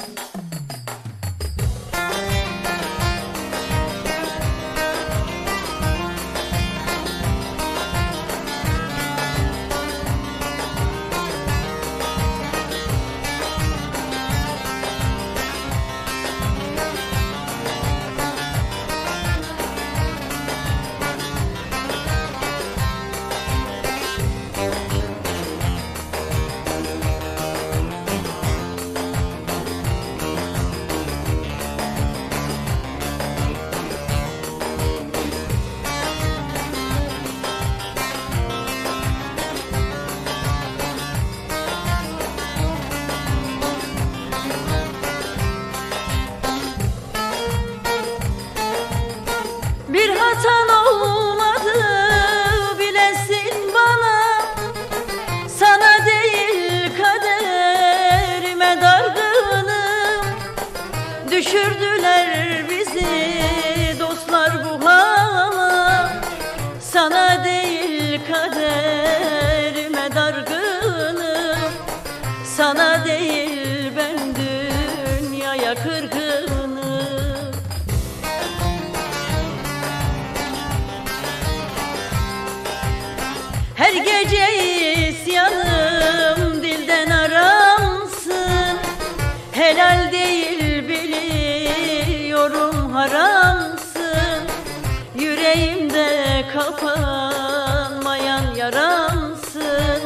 Bir hatan olmadı bilesin bana. Sana değil kaderime dargınım Düşürdüler bizi dostlar bu hala Sana değil kaderime dargınım. Sana değil ben dünyaya kırgınım Her gece isyanım dilden aramsın. Helal değil biliyorum haramsın. Yüreğimde kapanmayan yaramsın.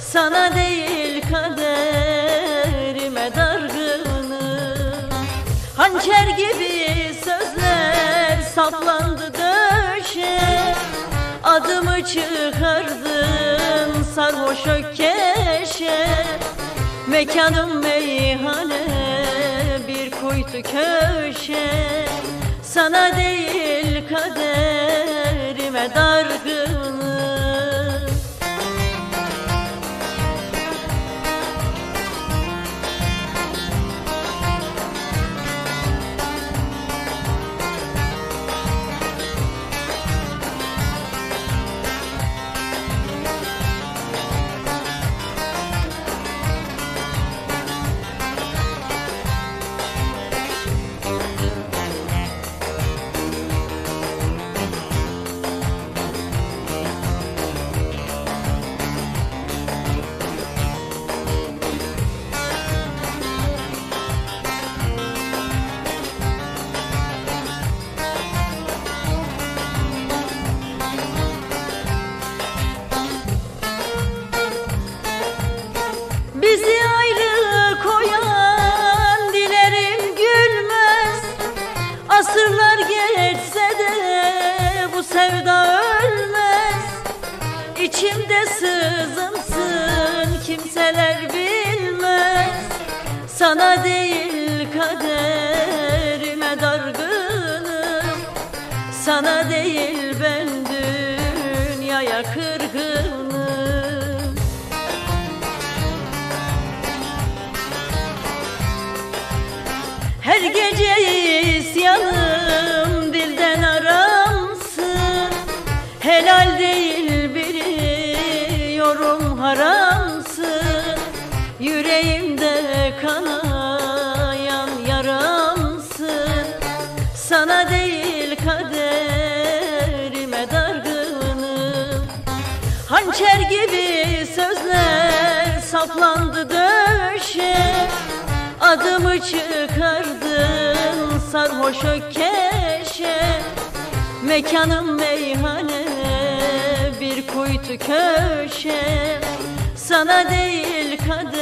Sana değil kaderime dargınım. Hançer gibi sözler saplandı Adımı çıkardın sarhoş ökkeşe. Mekanım meyhane bir kuytu köşe. Sana değil kaderime Sana değil kaderime dargınım. Sana değil ben dünyaya kırgınım. Her gece saplandı döşe Adımı çıkardın sarhoş ökkeşe Mekanım meyhane bir kuytu köşe. Sana değil dar